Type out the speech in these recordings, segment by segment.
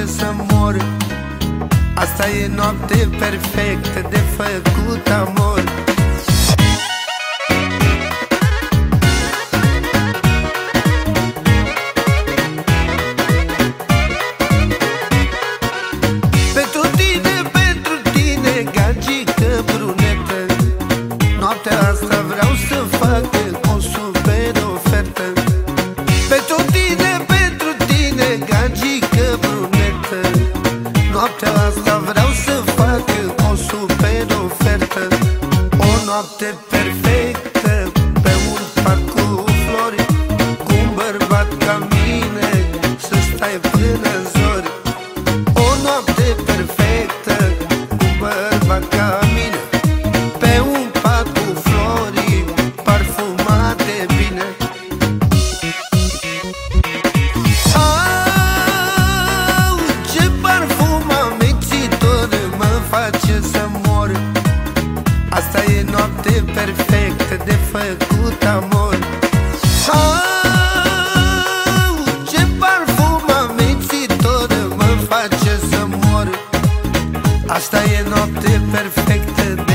face să mor. Asta e noapte perfectă de făcut amor. Pentru tine, pentru tine, gagică brunetă Noaptea asta vreau să Noaptea asta vreau să fac o super ofertă. O noapte perfectă pe un parc cu flori Cu un bărbat ca făcut amor. Au, ce parfum amețitor mă face să mor. Asta e noapte perfectă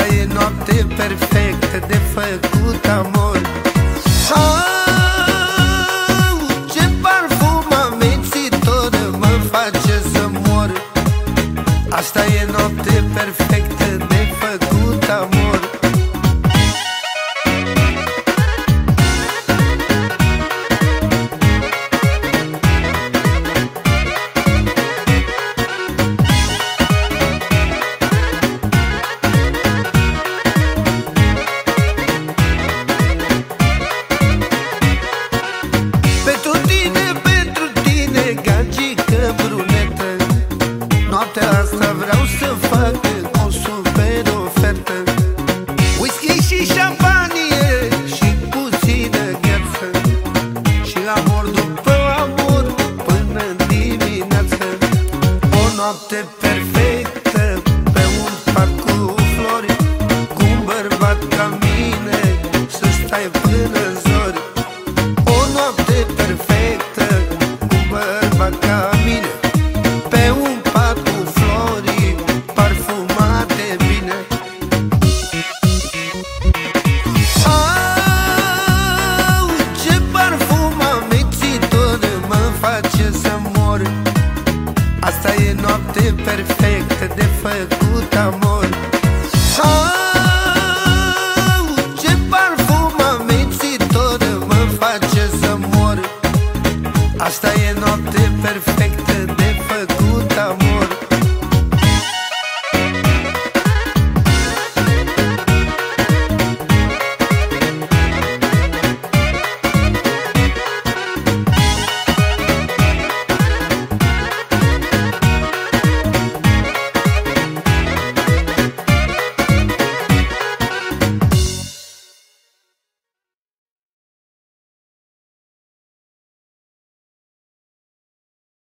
Asta e noapte perfectă de făcut amor. Au, ce parfum amețitor mă face să mor. Asta e noapte perfectă noapte perfectă pe un parc cu flori Cu un bărbat ca mine să stai până în făcut amor Au,